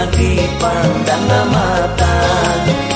lagi pandang mata.